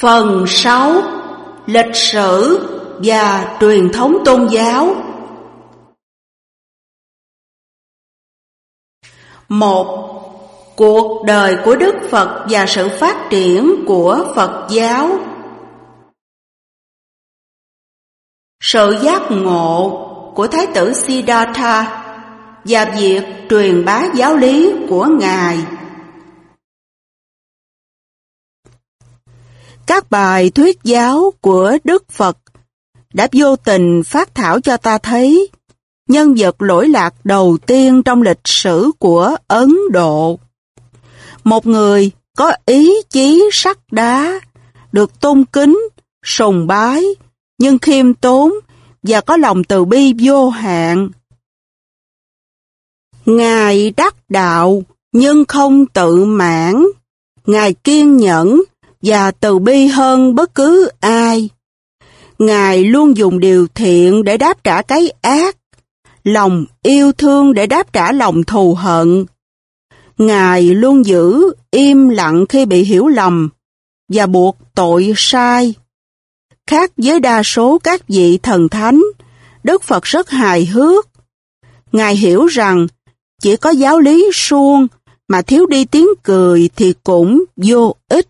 Phần 6 Lịch sử và truyền thống tôn giáo. Một, Cuộc đời của Đức Phật và sự phát triển của Phật giáo. Sự giác ngộ của Thái tử Siddhartha và việc truyền bá giáo lý của Ngài. Các bài thuyết giáo của Đức Phật đã vô tình phát thảo cho ta thấy nhân vật lỗi lạc đầu tiên trong lịch sử của Ấn Độ. Một người có ý chí sắt đá, được tôn kính, sùng bái, nhưng khiêm tốn và có lòng từ bi vô hạn. Ngài đắc đạo nhưng không tự mãn, Ngài kiên nhẫn và từ bi hơn bất cứ ai. Ngài luôn dùng điều thiện để đáp trả cái ác, lòng yêu thương để đáp trả lòng thù hận. Ngài luôn giữ im lặng khi bị hiểu lầm và buộc tội sai. Khác với đa số các vị thần thánh, Đức Phật rất hài hước. Ngài hiểu rằng chỉ có giáo lý suông mà thiếu đi tiếng cười thì cũng vô ích.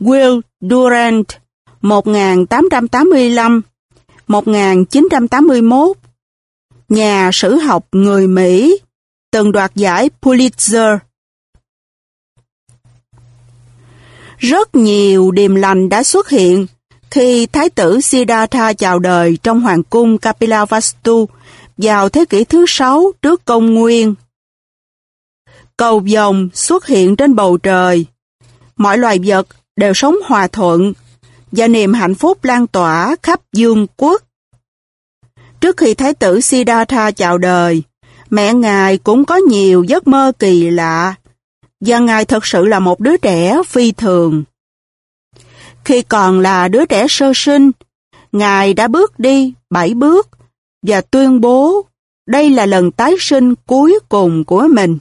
Will Durant 1885-1981 Nhà sử học người Mỹ, từng đoạt giải Pulitzer Rất nhiều điềm lành đã xuất hiện khi Thái tử Siddhartha chào đời trong Hoàng cung Kapilavastu vào thế kỷ thứ sáu trước công nguyên. Cầu vồng xuất hiện trên bầu trời. Mọi loài vật đều sống hòa thuận và niềm hạnh phúc lan tỏa khắp dương quốc. Trước khi Thái tử Siddhartha chào đời, mẹ ngài cũng có nhiều giấc mơ kỳ lạ và ngài thật sự là một đứa trẻ phi thường. Khi còn là đứa trẻ sơ sinh, ngài đã bước đi bảy bước và tuyên bố đây là lần tái sinh cuối cùng của mình.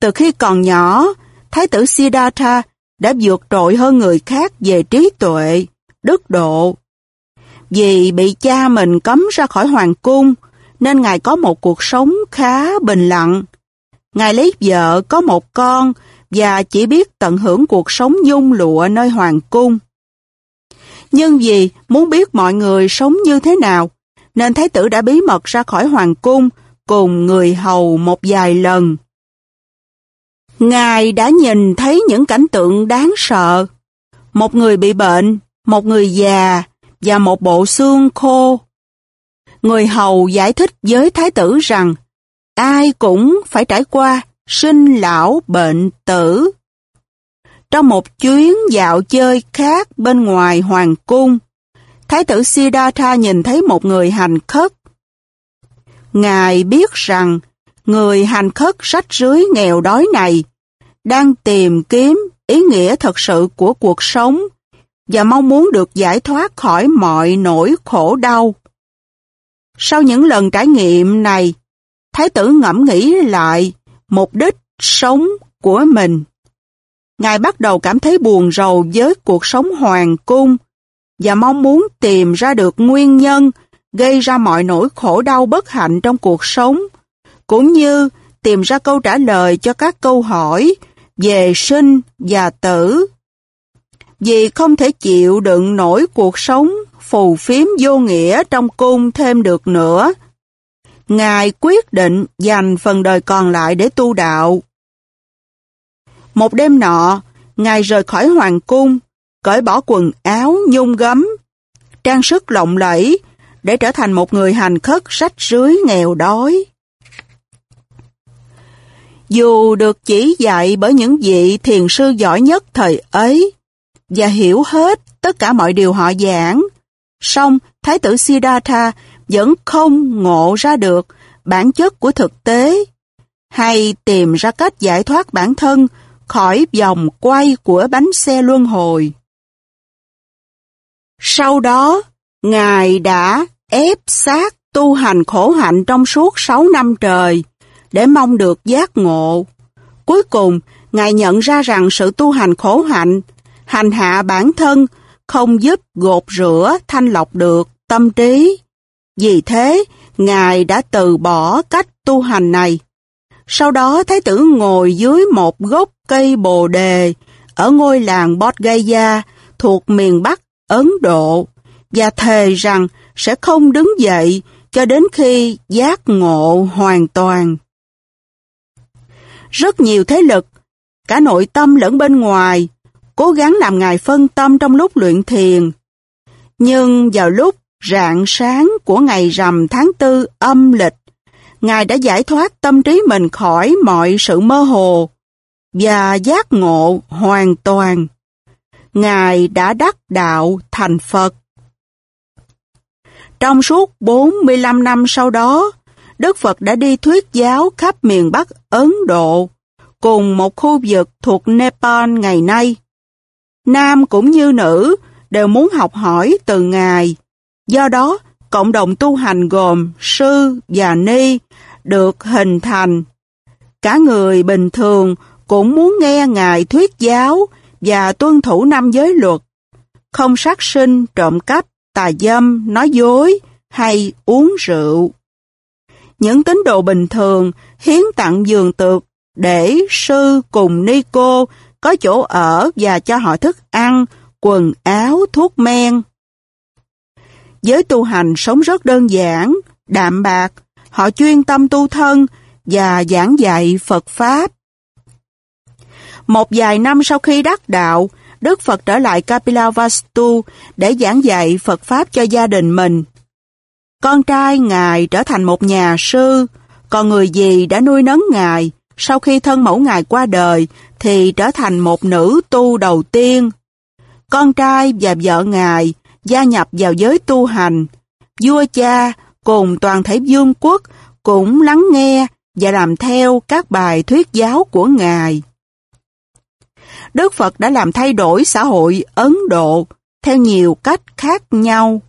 Từ khi còn nhỏ, Thái tử Siddhartha đã vượt trội hơn người khác về trí tuệ, đức độ. Vì bị cha mình cấm ra khỏi hoàng cung, nên Ngài có một cuộc sống khá bình lặng. Ngài lấy vợ, có một con, và chỉ biết tận hưởng cuộc sống dung lụa nơi hoàng cung. Nhưng vì muốn biết mọi người sống như thế nào, nên Thái tử đã bí mật ra khỏi hoàng cung cùng người hầu một vài lần. Ngài đã nhìn thấy những cảnh tượng đáng sợ. Một người bị bệnh, một người già và một bộ xương khô. Người hầu giải thích với thái tử rằng ai cũng phải trải qua sinh lão bệnh tử. Trong một chuyến dạo chơi khác bên ngoài hoàng cung, Thái tử Siddhartha nhìn thấy một người hành khất. Ngài biết rằng người hành khất rách rưới nghèo đói này đang tìm kiếm ý nghĩa thật sự của cuộc sống và mong muốn được giải thoát khỏi mọi nỗi khổ đau. Sau những lần trải nghiệm này, Thái tử ngẫm nghĩ lại mục đích sống của mình. Ngài bắt đầu cảm thấy buồn rầu với cuộc sống hoàng cung và mong muốn tìm ra được nguyên nhân gây ra mọi nỗi khổ đau bất hạnh trong cuộc sống, cũng như tìm ra câu trả lời cho các câu hỏi về sinh và tử. Vì không thể chịu đựng nổi cuộc sống phù phiếm vô nghĩa trong cung thêm được nữa, Ngài quyết định dành phần đời còn lại để tu đạo. Một đêm nọ, Ngài rời khỏi hoàng cung, cởi bỏ quần áo nhung gấm, trang sức lộng lẫy để trở thành một người hành khất rách rưới nghèo đói. Dù được chỉ dạy bởi những vị thiền sư giỏi nhất thời ấy và hiểu hết tất cả mọi điều họ giảng, song Thái tử Siddhartha vẫn không ngộ ra được bản chất của thực tế hay tìm ra cách giải thoát bản thân khỏi vòng quay của bánh xe luân hồi. Sau đó, Ngài đã ép sát tu hành khổ hạnh trong suốt 6 năm trời để mong được giác ngộ. Cuối cùng, Ngài nhận ra rằng sự tu hành khổ hạnh, hành hạ bản thân, không giúp gột rửa, thanh lọc được tâm trí. Vì thế, Ngài đã từ bỏ cách tu hành này. Sau đó Thái tử ngồi dưới một gốc cây bồ đề ở ngôi làng Bodh Gaya thuộc miền Bắc Ấn Độ và thề rằng sẽ không đứng dậy cho đến khi giác ngộ hoàn toàn. Rất nhiều thế lực, cả nội tâm lẫn bên ngoài, cố gắng làm Ngài phân tâm trong lúc luyện thiền. Nhưng vào lúc rạng sáng của ngày rằm tháng tư âm lịch, Ngài đã giải thoát tâm trí mình khỏi mọi sự mơ hồ và giác ngộ hoàn toàn. Ngài đã đắc đạo thành Phật. Trong suốt 45 năm sau đó, Đức Phật đã đi thuyết giáo khắp miền Bắc Ấn Độ, cùng một khu vực thuộc Nepal ngày nay. Nam cũng như nữ đều muốn học hỏi từ Ngài. Do đó, cộng đồng tu hành gồm sư và ni được hình thành. Cả người bình thường cũng muốn nghe Ngài thuyết giáo và tuân thủ năm giới luật, không sát sinh, trộm cắp, tà dâm, nói dối hay uống rượu. Những tín đồ bình thường hiến tặng giường tược để sư cùng ni cô có chỗ ở và cho họ thức ăn, quần áo, thuốc men. Giới tu hành sống rất đơn giản, đạm bạc, họ chuyên tâm tu thân và giảng dạy Phật Pháp. Một vài năm sau khi đắc đạo, Đức Phật trở lại Kapilavastu để giảng dạy Phật Pháp cho gia đình mình. Con trai Ngài trở thành một nhà sư, còn người dì đã nuôi nấng Ngài, sau khi thân mẫu Ngài qua đời thì trở thành một nữ tu đầu tiên. Con trai và vợ Ngài gia nhập vào giới tu hành. Vua cha cùng toàn thể vương quốc cũng lắng nghe và làm theo các bài thuyết giáo của Ngài. Đức Phật đã làm thay đổi xã hội Ấn Độ theo nhiều cách khác nhau.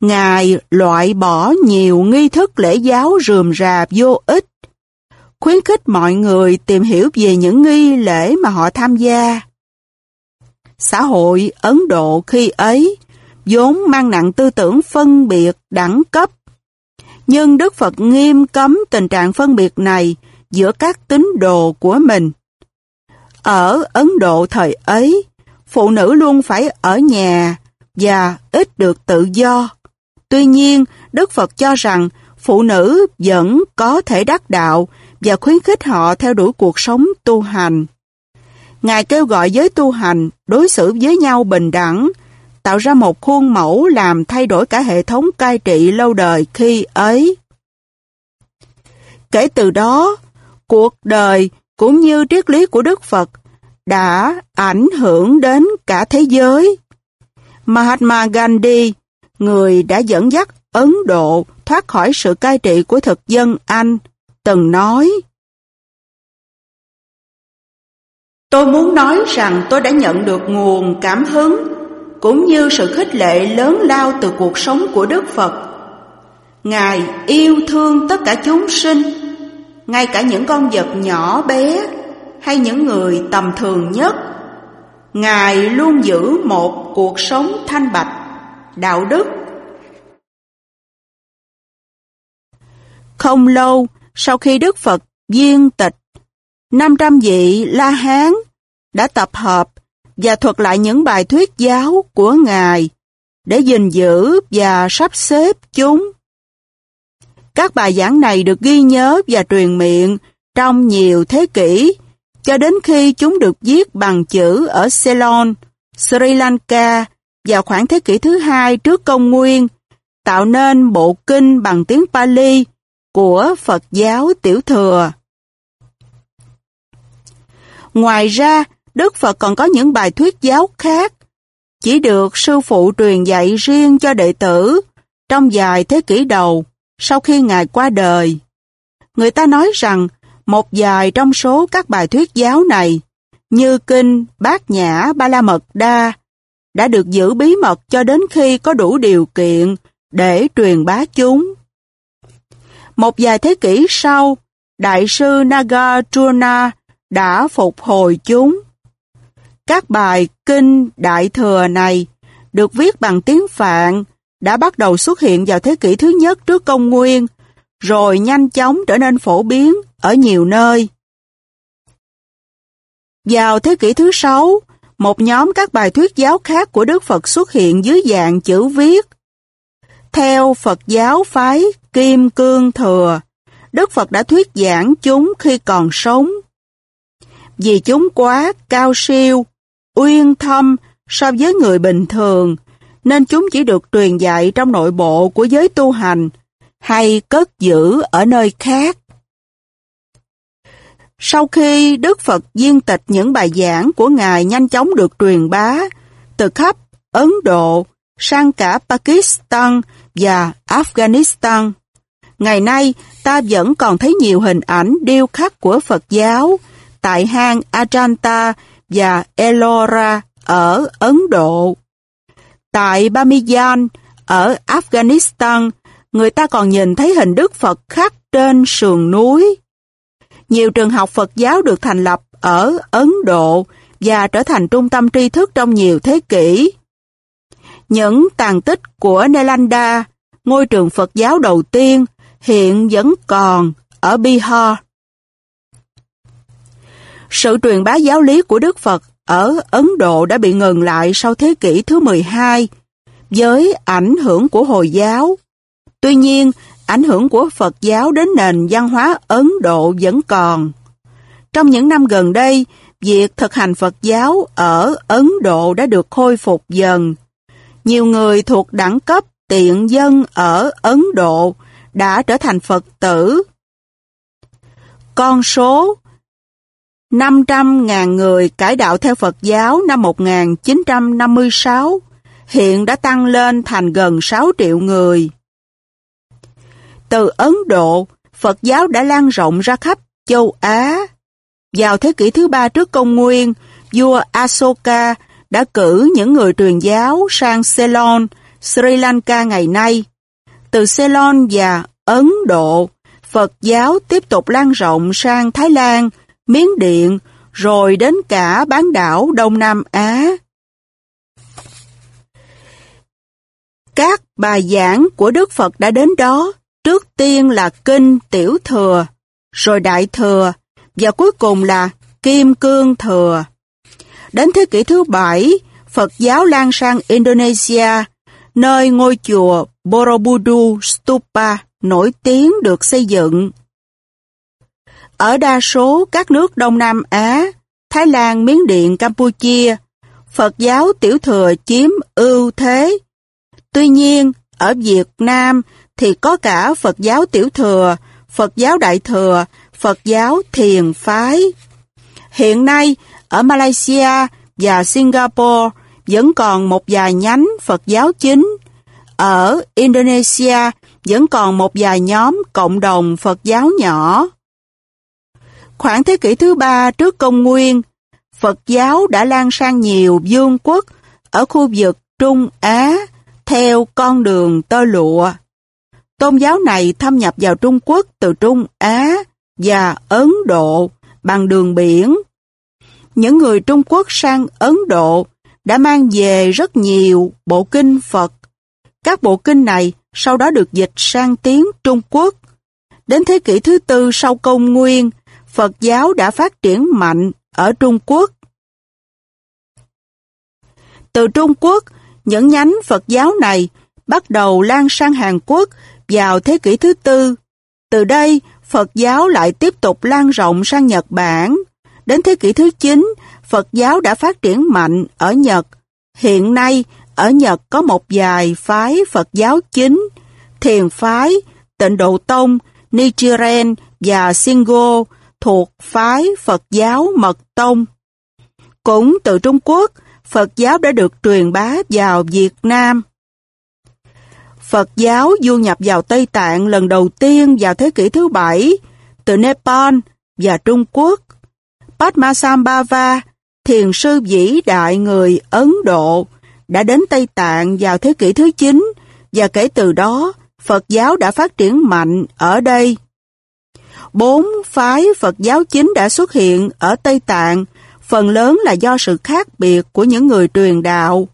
Ngài loại bỏ nhiều nghi thức lễ giáo rườm rà vô ích, khuyến khích mọi người tìm hiểu về những nghi lễ mà họ tham gia. Xã hội Ấn Độ khi ấy vốn mang nặng tư tưởng phân biệt đẳng cấp. Nhưng Đức Phật nghiêm cấm tình trạng phân biệt này giữa các tín đồ của mình. Ở Ấn Độ thời ấy, phụ nữ luôn phải ở nhà và ít được tự do. Tuy nhiên, Đức Phật cho rằng phụ nữ vẫn có thể đắc đạo và khuyến khích họ theo đuổi cuộc sống tu hành. Ngài kêu gọi giới tu hành đối xử với nhau bình đẳng, tạo ra một khuôn mẫu làm thay đổi cả hệ thống cai trị lâu đời khi ấy. Kể từ đó, cuộc đời cũng như triết lý của Đức Phật đã ảnh hưởng đến cả thế giới. Mahatma Gandhi, người đã dẫn dắt Ấn Độ thoát khỏi sự cai trị của thực dân Anh, từng nói Tôi muốn nói rằng tôi đã nhận được nguồn cảm hứng cũng như sự khích lệ lớn lao từ cuộc sống của Đức Phật. Ngài yêu thương tất cả chúng sinh, ngay cả những con vật nhỏ bé hay những người tầm thường nhất. Ngài luôn giữ một cuộc sống thanh bạch, đạo đức. Không lâu sau khi Đức Phật viên tịch, 500 vị La Hán đã tập hợp và thuật lại những bài thuyết giáo của Ngài để gìn giữ và sắp xếp chúng. Các bài giảng này được ghi nhớ và truyền miệng trong nhiều thế kỷ cho đến khi chúng được viết bằng chữ ở Ceylon, Sri Lanka vào khoảng thế kỷ thứ hai trước công nguyên, tạo nên bộ kinh bằng tiếng Pali của Phật giáo Tiểu Thừa. Ngoài ra, Đức Phật còn có những bài thuyết giáo khác, chỉ được sư phụ truyền dạy riêng cho đệ tử trong vài thế kỷ đầu sau khi Ngài qua đời. Người ta nói rằng một vài trong số các bài thuyết giáo này, như Kinh, Bát Nhã, Ba La Mật Đa, đã được giữ bí mật cho đến khi có đủ điều kiện để truyền bá chúng. Một vài thế kỷ sau, Đại sư Nagarjuna đã phục hồi chúng. Các bài kinh Đại Thừa này được viết bằng tiếng Phạn đã bắt đầu xuất hiện vào thế kỷ thứ nhất trước công nguyên, rồi nhanh chóng trở nên phổ biến ở nhiều nơi. Vào thế kỷ thứ sáu, một nhóm các bài thuyết giáo khác của Đức Phật xuất hiện dưới dạng chữ viết. Theo Phật giáo phái Kim Cương Thừa, Đức Phật đã thuyết giảng chúng khi còn sống. Vì chúng quá cao siêu, uyên thâm so với người bình thường, nên chúng chỉ được truyền dạy trong nội bộ của giới tu hành hay cất giữ ở nơi khác. Sau khi Đức Phật viên tịch những bài giảng của Ngài nhanh chóng được truyền bá từ khắp Ấn Độ sang cả Pakistan và Afghanistan, ngày nay ta vẫn còn thấy nhiều hình ảnh điêu khắc của Phật giáo tại hang Ajanta và Ellora ở Ấn Độ. Tại Bamiyan ở Afghanistan, người ta còn nhìn thấy hình Đức Phật khắc trên sườn núi. Nhiều trường học Phật giáo được thành lập ở Ấn Độ và trở thành trung tâm tri thức trong nhiều thế kỷ. Những tàn tích của Nalanda, ngôi trường Phật giáo đầu tiên, hiện vẫn còn ở Bihar. Sự truyền bá giáo lý của Đức Phật ở Ấn Độ đã bị ngừng lại sau thế kỷ thứ 12 với ảnh hưởng của Hồi giáo. Tuy nhiên, ảnh hưởng của Phật giáo đến nền văn hóa Ấn Độ vẫn còn. Trong những năm gần đây, việc thực hành Phật giáo ở Ấn Độ đã được khôi phục dần. Nhiều người thuộc đẳng cấp tiện dân ở Ấn Độ đã trở thành Phật tử. Con số 500.000 người cải đạo theo Phật giáo năm 1956 hiện đã tăng lên thành gần 6 triệu người. Từ Ấn Độ, Phật giáo đã lan rộng ra khắp châu Á. Vào thế kỷ thứ ba trước công nguyên, vua Asoka đã cử những người truyền giáo sang Ceylon, Sri Lanka ngày nay. Từ Ceylon và Ấn Độ, Phật giáo tiếp tục lan rộng sang Thái Lan, Miến Điện, rồi đến cả bán đảo Đông Nam Á. Các bài giảng của Đức Phật đã đến đó, trước tiên là Kinh Tiểu Thừa, rồi Đại Thừa, và cuối cùng là Kim Cương Thừa. Đến thế kỷ thứ bảy, Phật giáo lan sang Indonesia, nơi ngôi chùa Borobudur Stupa nổi tiếng được xây dựng. Ở đa số các nước Đông Nam Á, Thái Lan, Miến Điện, Campuchia, Phật giáo tiểu thừa chiếm ưu thế. Tuy nhiên, ở Việt Nam thì có cả Phật giáo tiểu thừa, Phật giáo đại thừa, Phật giáo thiền phái. Hiện nay, ở Malaysia và Singapore vẫn còn một vài nhánh Phật giáo chính. Ở Indonesia vẫn còn một vài nhóm cộng đồng Phật giáo nhỏ. Khoảng thế kỷ thứ ba trước công nguyên, Phật giáo đã lan sang nhiều vương quốc ở khu vực Trung Á theo con đường tơ lụa. Tôn giáo này thâm nhập vào Trung Quốc từ Trung Á và Ấn Độ bằng đường biển. Những người Trung Quốc sang Ấn Độ đã mang về rất nhiều bộ kinh Phật. Các bộ kinh này sau đó được dịch sang tiếng Trung Quốc. Đến thế kỷ thứ tư sau công nguyên, Phật giáo đã phát triển mạnh ở Trung Quốc. Từ Trung Quốc, những nhánh Phật giáo này bắt đầu lan sang Hàn Quốc vào thế kỷ thứ tư. Từ đây, Phật giáo lại tiếp tục lan rộng sang Nhật Bản. Đến thế kỷ thứ 9, Phật giáo đã phát triển mạnh ở Nhật. Hiện nay, ở Nhật có một vài phái Phật giáo chính, thiền phái, tịnh độ tông, Nichiren và Shingo thuộc phái Phật giáo Mật Tông. Cũng từ Trung Quốc, Phật giáo đã được truyền bá vào Việt Nam. Phật giáo du nhập vào Tây Tạng lần đầu tiên vào thế kỷ thứ bảy từ Nepal và Trung Quốc. Padmasambhava, thiền sư vĩ đại người Ấn Độ, đã đến Tây Tạng vào thế kỷ thứ 9 và kể từ đó Phật giáo đã phát triển mạnh ở đây. bốn phái Phật giáo chính đã xuất hiện ở Tây Tạng, phần lớn là do sự khác biệt của những người truyền đạo.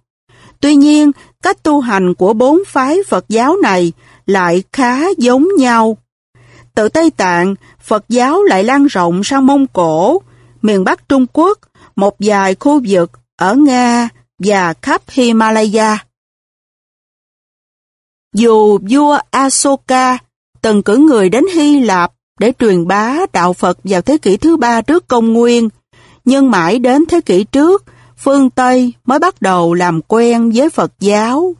Tuy nhiên, cách tu hành của bốn phái Phật giáo này lại khá giống nhau. Từ Tây Tạng, Phật giáo lại lan rộng sang Mông Cổ, miền Bắc Trung Quốc, một vài khu vực ở Nga và khắp Himalaya. Dù vua Asoka từng cử người đến Hy Lạp để truyền bá đạo Phật vào thế kỷ thứ ba trước công nguyên, nhưng mãi đến thế kỷ trước, phương Tây mới bắt đầu làm quen với Phật giáo.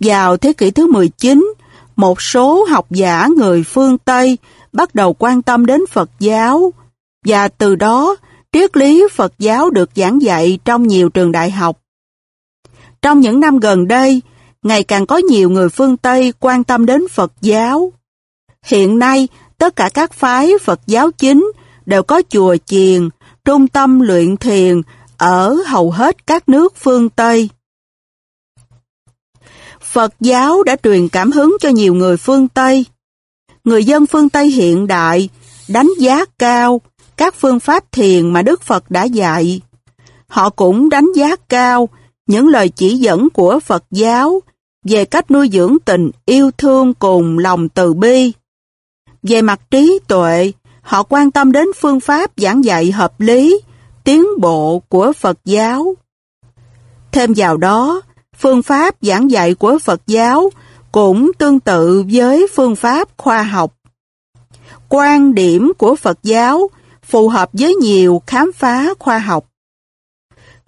Vào thế kỷ thứ 19, một số học giả người phương Tây bắt đầu quan tâm đến Phật giáo, và từ đó triết lý Phật giáo được giảng dạy trong nhiều trường đại học. Trong những năm gần đây, ngày càng có nhiều người phương Tây quan tâm đến Phật giáo. Hiện nay, tất cả các phái Phật giáo chính đều có chùa chiền, trung tâm luyện thiền ở hầu hết các nước phương Tây. Phật giáo đã truyền cảm hứng cho nhiều người phương Tây. Người dân phương Tây hiện đại đánh giá cao các phương pháp thiền mà Đức Phật đã dạy. Họ cũng đánh giá cao những lời chỉ dẫn của Phật giáo về cách nuôi dưỡng tình yêu thương cùng lòng từ bi. Về mặt trí tuệ, họ quan tâm đến phương pháp giảng dạy hợp lý, tiến bộ của Phật giáo. Thêm vào đó, phương pháp giảng dạy của Phật giáo cũng tương tự với phương pháp khoa học. Quan điểm của Phật giáo phù hợp với nhiều khám phá khoa học.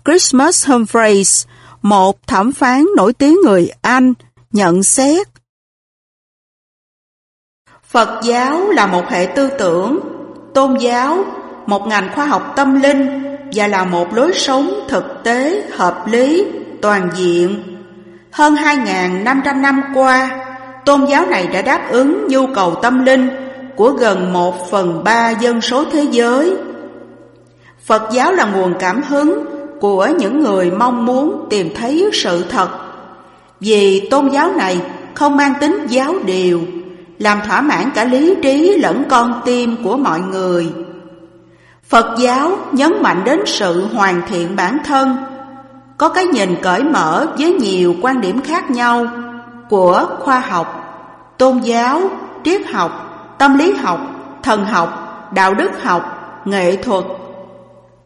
Christmas Humphreys, một thẩm phán nổi tiếng người Anh, nhận xét Phật giáo là một hệ tư tưởng, tôn giáo, một ngành khoa học tâm linh và là một lối sống thực tế, hợp lý, toàn diện. Hơn 2.500 năm qua, tôn giáo này đã đáp ứng nhu cầu tâm linh của gần một phần ba dân số thế giới. Phật giáo là nguồn cảm hứng của những người mong muốn tìm thấy sự thật. Vì tôn giáo này không mang tính giáo điều, làm thỏa mãn cả lý trí lẫn con tim của mọi người. Phật giáo nhấn mạnh đến sự hoàn thiện bản thân, có cái nhìn cởi mở với nhiều quan điểm khác nhau của khoa học, tôn giáo, triết học, tâm lý học, thần học, đạo đức học, nghệ thuật.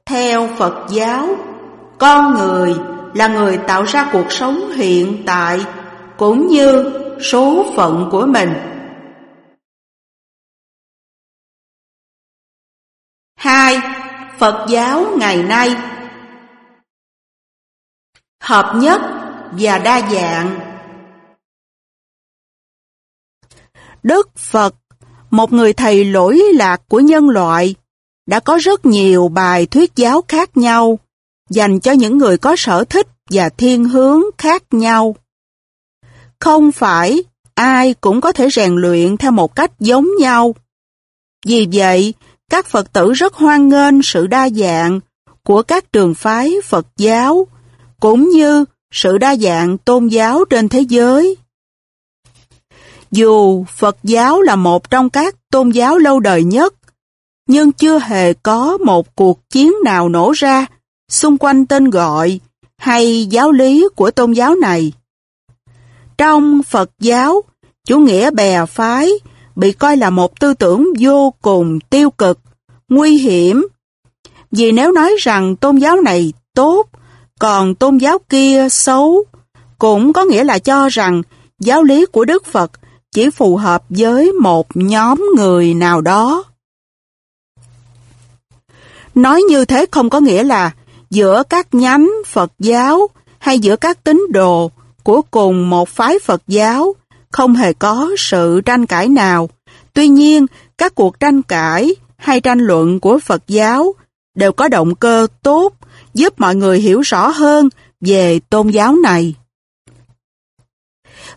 Theo Phật giáo, con người là người tạo ra cuộc sống hiện tại cũng như số phận của mình. 2. Phật giáo ngày nay Hợp nhất và đa dạng Đức Phật, một người thầy lỗi lạc của nhân loại, đã có rất nhiều bài thuyết giáo khác nhau dành cho những người có sở thích và thiên hướng khác nhau. Không phải ai cũng có thể rèn luyện theo một cách giống nhau. Vì vậy, các Phật tử rất hoan nghênh sự đa dạng của các trường phái Phật giáo, cũng như sự đa dạng tôn giáo trên thế giới. Dù Phật giáo là một trong các tôn giáo lâu đời nhất, nhưng chưa hề có một cuộc chiến nào nổ ra xung quanh tên gọi hay giáo lý của tôn giáo này. Trong Phật giáo, chủ nghĩa bè phái bị coi là một tư tưởng vô cùng tiêu cực, nguy hiểm. Vì nếu nói rằng tôn giáo này tốt, còn tôn giáo kia xấu, cũng có nghĩa là cho rằng giáo lý của Đức Phật chỉ phù hợp với một nhóm người nào đó. Nói như thế không có nghĩa là giữa các nhánh Phật giáo hay giữa các tín đồ của cùng một phái Phật giáo không hề có sự tranh cãi nào. Tuy nhiên, các cuộc tranh cãi hay tranh luận của Phật giáo đều có động cơ tốt giúp mọi người hiểu rõ hơn về tôn giáo này.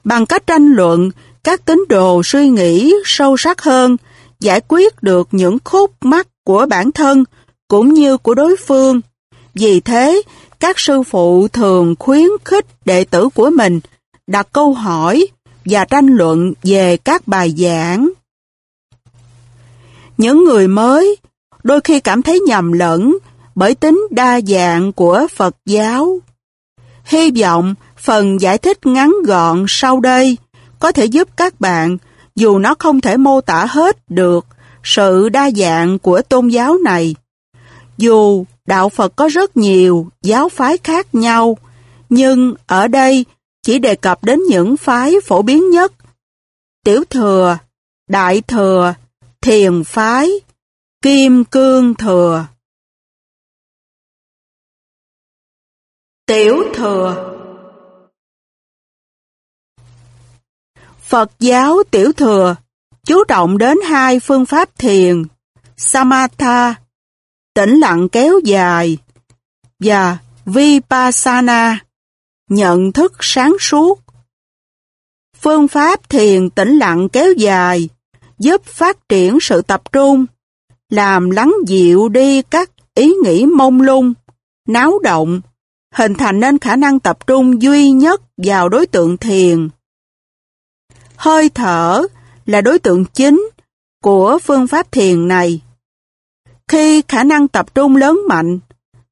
Bằng cách tranh luận, các tín đồ suy nghĩ sâu sắc hơn, giải quyết được những khúc mắc của bản thân cũng như của đối phương. Vì thế, các sư phụ thường khuyến khích đệ tử của mình đặt câu hỏi và tranh luận về các bài giảng. Những người mới đôi khi cảm thấy nhầm lẫn bởi tính đa dạng của Phật giáo. Hy vọng phần giải thích ngắn gọn sau đây có thể giúp các bạn, dù nó không thể mô tả hết được sự đa dạng của tôn giáo này. Dù đạo Phật có rất nhiều giáo phái khác nhau, nhưng ở đây chỉ đề cập đến những phái phổ biến nhất. Tiểu thừa, đại thừa, thiền phái, kim cương thừa. Tiểu thừa Phật giáo tiểu thừa chú trọng đến hai phương pháp thiền, Samatha, tĩnh lặng kéo dài, và Vipassana, nhận thức sáng suốt. Phương pháp thiền tĩnh lặng kéo dài giúp phát triển sự tập trung, làm lắng dịu đi các ý nghĩ mông lung, náo động, hình thành nên khả năng tập trung duy nhất vào đối tượng thiền. Hơi thở là đối tượng chính của phương pháp thiền này. Khi khả năng tập trung lớn mạnh,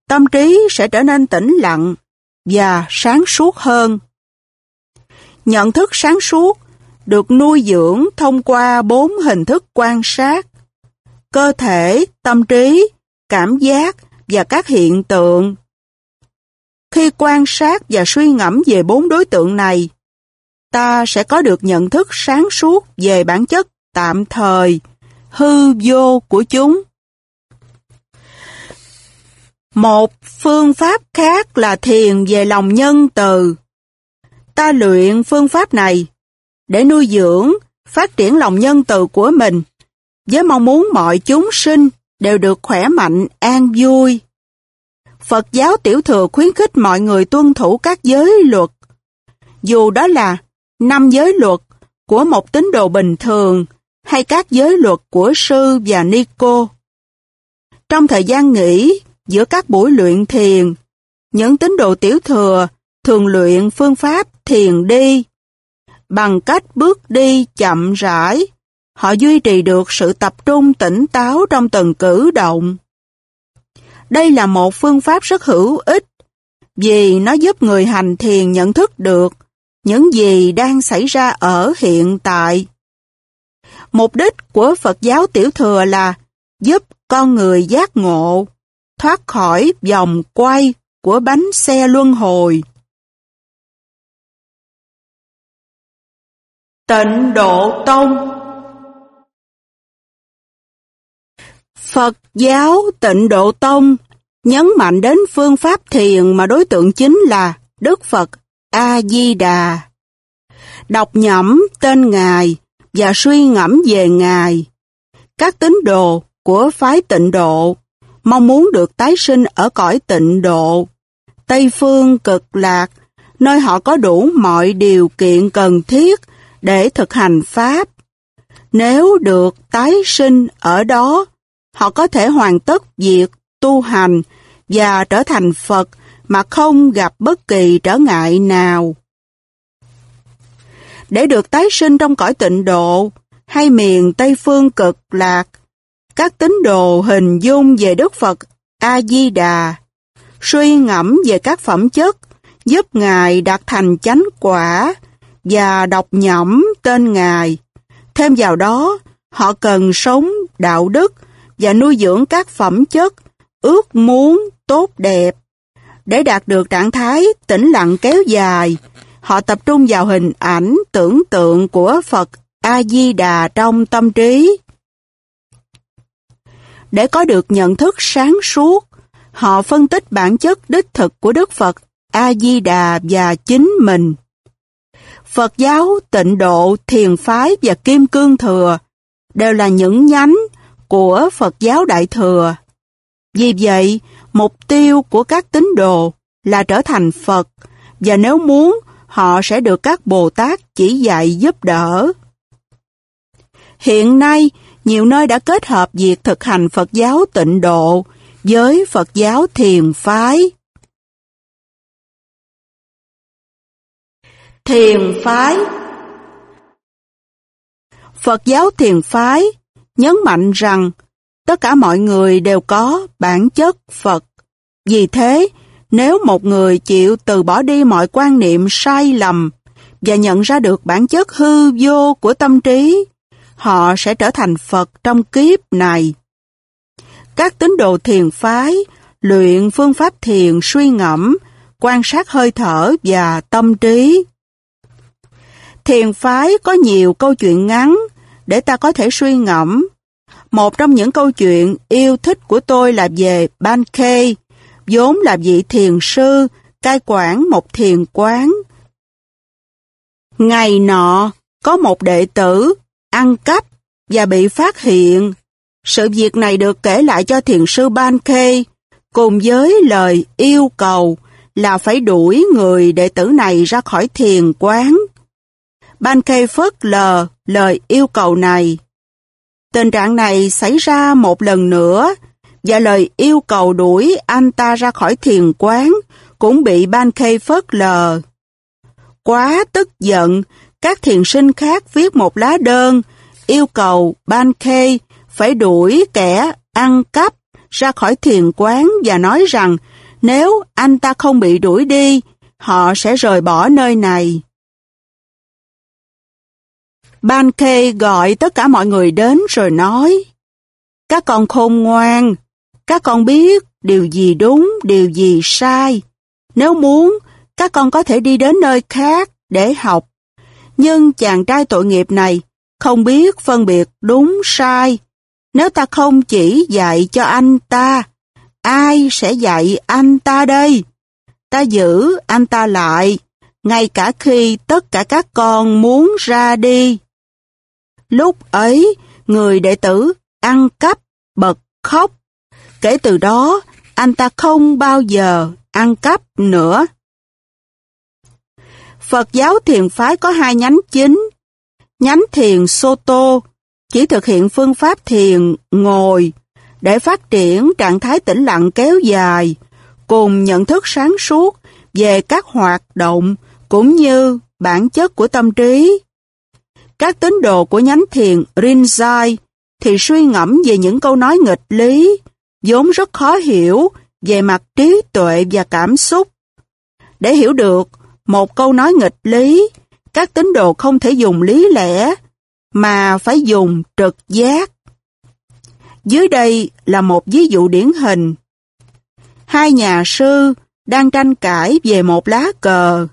tâm trí sẽ trở nên tĩnh lặng và sáng suốt hơn. Nhận thức sáng suốt được nuôi dưỡng thông qua bốn hình thức quan sát, cơ thể, tâm trí, cảm giác và các hiện tượng. Khi quan sát và suy ngẫm về bốn đối tượng này, ta sẽ có được nhận thức sáng suốt về bản chất tạm thời, hư vô của chúng. Một phương pháp khác là thiền về lòng nhân từ. Ta luyện phương pháp này để nuôi dưỡng, phát triển lòng nhân từ của mình, với mong muốn mọi chúng sinh đều được khỏe mạnh, an vui. Phật giáo tiểu thừa khuyến khích mọi người tuân thủ các giới luật. Dù đó là năm giới luật của một tín đồ bình thường hay các giới luật của sư và ni cô. Trong thời gian nghỉ giữa các buổi luyện thiền, những tín đồ tiểu thừa thường luyện phương pháp thiền đi. Bằng cách bước đi chậm rãi, họ duy trì được sự tập trung tỉnh táo trong từng cử động. Đây là một phương pháp rất hữu ích vì nó giúp người hành thiền nhận thức được những gì đang xảy ra ở hiện tại. Mục đích của Phật giáo tiểu thừa là giúp con người giác ngộ, thoát khỏi vòng quay của bánh xe luân hồi. Tịnh Độ Tông Phật giáo Tịnh Độ Tông nhấn mạnh đến phương pháp thiền mà đối tượng chính là Đức Phật A-di-đà. Đọc nhẩm tên Ngài và suy ngẫm về Ngài. Các tín đồ của phái tịnh độ mong muốn được tái sinh ở cõi tịnh độ. Tây phương cực lạc, nơi họ có đủ mọi điều kiện cần thiết để thực hành Pháp. Nếu được tái sinh ở đó, họ có thể hoàn tất việc tu hành và trở thành Phật mà không gặp bất kỳ trở ngại nào. Để được tái sinh trong cõi tịnh độ hay miền Tây Phương cực lạc, các tín đồ hình dung về Đức Phật A-di-đà, suy ngẫm về các phẩm chất giúp Ngài đạt thành chánh quả và đọc nhẩm tên Ngài. Thêm vào đó, họ cần sống đạo đức và nuôi dưỡng các phẩm chất ước muốn tốt đẹp để đạt được trạng thái tĩnh lặng kéo dài, họ tập trung vào hình ảnh tưởng tượng của Phật A-di-đà trong tâm trí. Để có được nhận thức sáng suốt, họ phân tích bản chất đích thực của Đức Phật A-di-đà và chính mình. Phật giáo, tịnh độ, thiền phái và kim cương thừa đều là những nhánh của Phật giáo Đại Thừa. Vì vậy, Mục tiêu của các tín đồ là trở thành Phật và nếu muốn họ sẽ được các Bồ Tát chỉ dạy giúp đỡ. Hiện nay, nhiều nơi đã kết hợp việc thực hành Phật giáo tịnh độ với Phật giáo thiền phái. Thiền phái Phật giáo thiền phái nhấn mạnh rằng tất cả mọi người đều có bản chất Phật. Vì thế, nếu một người chịu từ bỏ đi mọi quan niệm sai lầm và nhận ra được bản chất hư vô của tâm trí, họ sẽ trở thành Phật trong kiếp này. Các tín đồ thiền phái luyện phương pháp thiền suy ngẫm, quan sát hơi thở và tâm trí. Thiền phái có nhiều câu chuyện ngắn để ta có thể suy ngẫm. Một trong những câu chuyện yêu thích của tôi là về Ban Khe, vốn là vị thiền sư, cai quản một thiền quán. Ngày nọ, có một đệ tử ăn cắp và bị phát hiện. Sự việc này được kể lại cho thiền sư Ban Khe, cùng với lời yêu cầu là phải đuổi người đệ tử này ra khỏi thiền quán. Ban Khe phớt lờ lời yêu cầu này. Tình trạng này xảy ra một lần nữa và lời yêu cầu đuổi anh ta ra khỏi thiền quán cũng bị Ban Khe phớt lờ. Quá tức giận, các thiền sinh khác viết một lá đơn yêu cầu Ban Khe phải đuổi kẻ ăn cắp ra khỏi thiền quán và nói rằng nếu anh ta không bị đuổi đi, họ sẽ rời bỏ nơi này. Ban khe gọi tất cả mọi người đến rồi nói, Các con khôn ngoan, các con biết điều gì đúng, điều gì sai. Nếu muốn, các con có thể đi đến nơi khác để học. Nhưng chàng trai tội nghiệp này không biết phân biệt đúng sai. Nếu ta không chỉ dạy cho anh ta, ai sẽ dạy anh ta đây? Ta giữ anh ta lại, ngay cả khi tất cả các con muốn ra đi. Lúc ấy, người đệ tử ăn cắp, bật khóc. Kể từ đó, anh ta không bao giờ ăn cắp nữa. Phật giáo thiền phái có hai nhánh chính. Nhánh thiền Soto chỉ thực hiện phương pháp thiền ngồi để phát triển trạng thái tĩnh lặng kéo dài cùng nhận thức sáng suốt về các hoạt động cũng như bản chất của tâm trí. Các tín đồ của nhánh thiền Rinzai thì suy ngẫm về những câu nói nghịch lý, vốn rất khó hiểu về mặt trí tuệ và cảm xúc. Để hiểu được một câu nói nghịch lý, các tín đồ không thể dùng lý lẽ, mà phải dùng trực giác. Dưới đây là một ví dụ điển hình. Hai nhà sư đang tranh cãi về một lá cờ.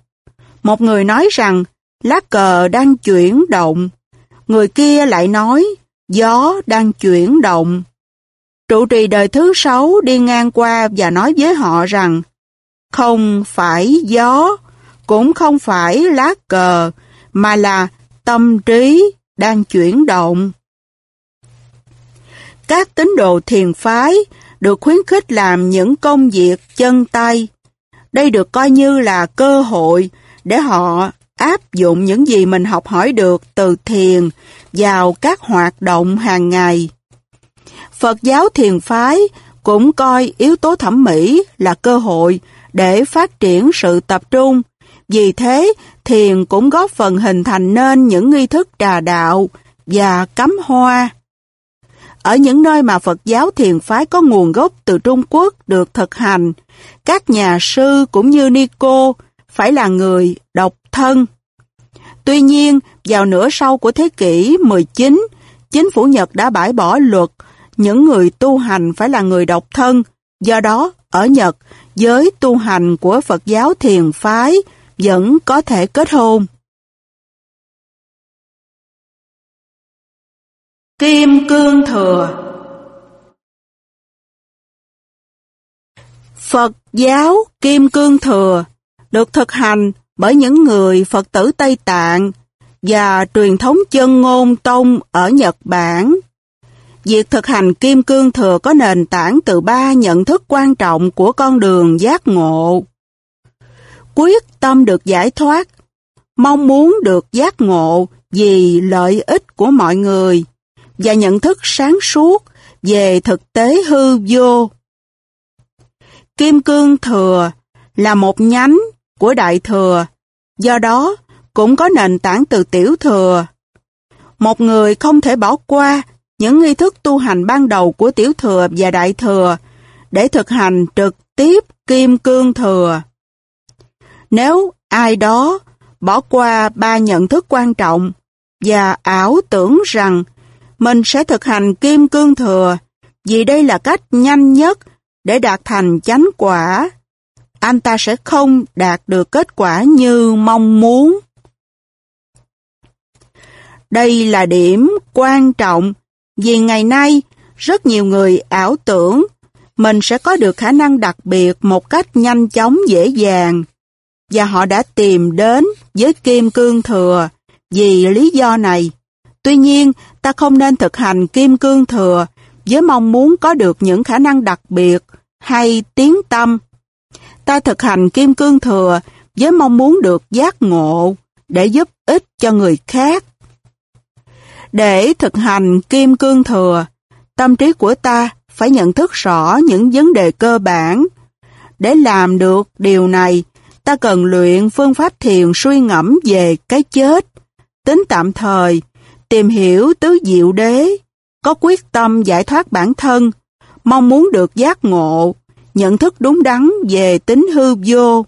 Một người nói rằng lá cờ đang chuyển động, người kia lại nói gió đang chuyển động. Trụ trì đời thứ sáu đi ngang qua và nói với họ rằng không phải gió, cũng không phải lá cờ, mà là tâm trí đang chuyển động. Các tín đồ thiền phái được khuyến khích làm những công việc chân tay. Đây được coi như là cơ hội để họ áp dụng những gì mình học hỏi được từ thiền vào các hoạt động hàng ngày. Phật giáo thiền phái cũng coi yếu tố thẩm mỹ là cơ hội để phát triển sự tập trung. Vì thế, thiền cũng góp phần hình thành nên những nghi thức trà đạo và cắm hoa. Ở những nơi mà Phật giáo thiền phái có nguồn gốc từ Trung Quốc được thực hành, các nhà sư cũng như Nico phải là người độc thân. Tuy nhiên, vào nửa sau của thế kỷ 19, chính phủ Nhật đã bãi bỏ luật những người tu hành phải là người độc thân. Do đó, ở Nhật, giới tu hành của Phật giáo thiền phái vẫn có thể kết hôn. Kim Cương Thừa Phật giáo Kim Cương Thừa được thực hành bởi những người Phật tử Tây Tạng và truyền thống chân ngôn tông ở Nhật Bản. Việc thực hành Kim Cương Thừa có nền tảng từ ba nhận thức quan trọng của con đường giác ngộ. Quyết tâm được giải thoát, mong muốn được giác ngộ vì lợi ích của mọi người và nhận thức sáng suốt về thực tế hư vô. Kim Cương Thừa là một nhánh của Đại Thừa, do đó cũng có nền tảng từ Tiểu Thừa. Một người không thể bỏ qua những nghi thức tu hành ban đầu của tiểu thừa và đại thừa để thực hành trực tiếp kim cương thừa. Nếu ai đó bỏ qua ba nhận thức quan trọng và ảo tưởng rằng mình sẽ thực hành kim cương thừa vì đây là cách nhanh nhất để đạt thành chánh quả, anh ta sẽ không đạt được kết quả như mong muốn. Đây là điểm quan trọng vì ngày nay rất nhiều người ảo tưởng mình sẽ có được khả năng đặc biệt một cách nhanh chóng dễ dàng và họ đã tìm đến với kim cương thừa vì lý do này. Tuy nhiên, ta không nên thực hành kim cương thừa với mong muốn có được những khả năng đặc biệt hay tiến tâm. Ta thực hành kim cương thừa với mong muốn được giác ngộ để giúp ích cho người khác. Để thực hành kim cương thừa, tâm trí của ta phải nhận thức rõ những vấn đề cơ bản. Để làm được điều này, ta cần luyện phương pháp thiền suy ngẫm về cái chết, tính tạm thời, tìm hiểu tứ diệu đế, có quyết tâm giải thoát bản thân, mong muốn được giác ngộ, nhận thức đúng đắn về tính hư vô.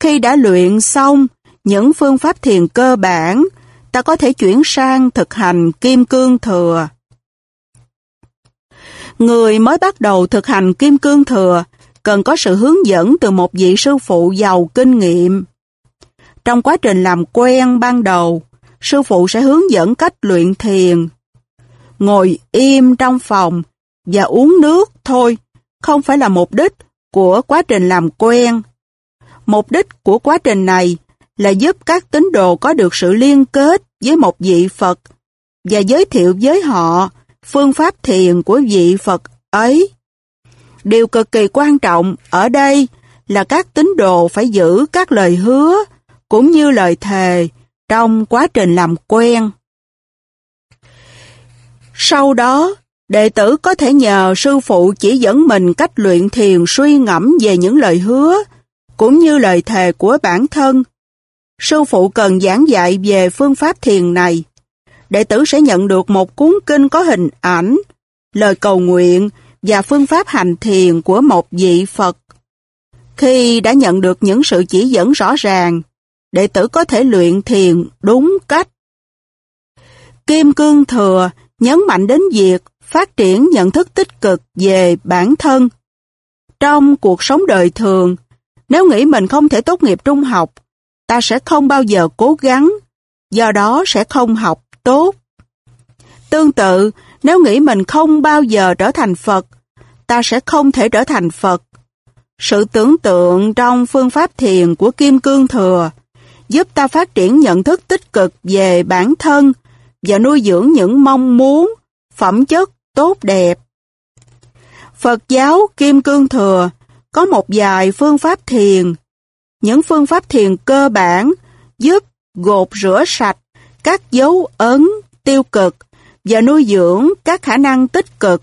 Khi đã luyện xong những phương pháp thiền cơ bản, ta có thể chuyển sang thực hành kim cương thừa. Người mới bắt đầu thực hành kim cương thừa cần có sự hướng dẫn từ một vị sư phụ giàu kinh nghiệm. Trong quá trình làm quen ban đầu, sư phụ sẽ hướng dẫn cách luyện thiền. Ngồi im trong phòng và uống nước thôi, không phải là mục đích của quá trình làm quen. Mục đích của quá trình này là giúp các tín đồ có được sự liên kết với một vị Phật và giới thiệu với họ phương pháp thiền của vị Phật ấy. Điều cực kỳ quan trọng ở đây là các tín đồ phải giữ các lời hứa cũng như lời thề trong quá trình làm quen. Sau đó, đệ tử có thể nhờ sư phụ chỉ dẫn mình cách luyện thiền suy ngẫm về những lời hứa cũng như lời thề của bản thân. Sư phụ cần giảng dạy về phương pháp thiền này. Đệ tử sẽ nhận được một cuốn kinh có hình ảnh, lời cầu nguyện và phương pháp hành thiền của một vị Phật. Khi đã nhận được những sự chỉ dẫn rõ ràng, đệ tử có thể luyện thiền đúng cách. Kim Cương Thừa nhấn mạnh đến việc phát triển nhận thức tích cực về bản thân. Trong cuộc sống đời thường, nếu nghĩ mình không thể tốt nghiệp trung học, ta sẽ không bao giờ cố gắng, do đó sẽ không học tốt. Tương tự, nếu nghĩ mình không bao giờ trở thành Phật, ta sẽ không thể trở thành Phật. Sự tưởng tượng trong phương pháp thiền của Kim Cương Thừa giúp ta phát triển nhận thức tích cực về bản thân và nuôi dưỡng những mong muốn, phẩm chất tốt đẹp. Phật giáo Kim Cương Thừa có một vài phương pháp thiền. Những phương pháp thiền cơ bản giúp gột rửa sạch các dấu ấn tiêu cực và nuôi dưỡng các khả năng tích cực.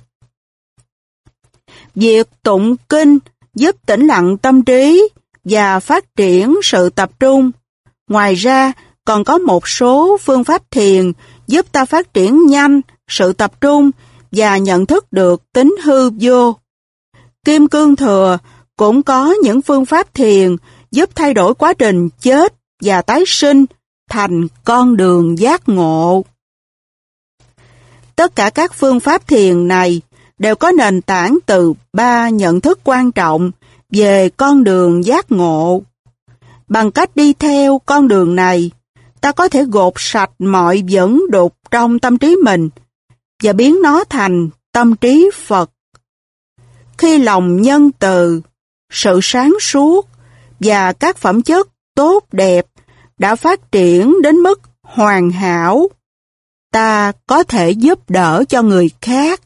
Việc tụng kinh giúp tĩnh lặng tâm trí và phát triển sự tập trung. Ngoài ra, còn có một số phương pháp thiền giúp ta phát triển nhanh sự tập trung và nhận thức được tính hư vô. Kim Cương Thừa cũng có những phương pháp thiền giúp thay đổi quá trình chết và tái sinh thành con đường giác ngộ. Tất cả các phương pháp thiền này đều có nền tảng từ ba nhận thức quan trọng về con đường giác ngộ. Bằng cách đi theo con đường này, ta có thể gột sạch mọi dẫn đục trong tâm trí mình và biến nó thành tâm trí Phật. Khi lòng nhân từ, sự sáng suốt và các phẩm chất tốt đẹp đã phát triển đến mức hoàn hảo, ta có thể giúp đỡ cho người khác.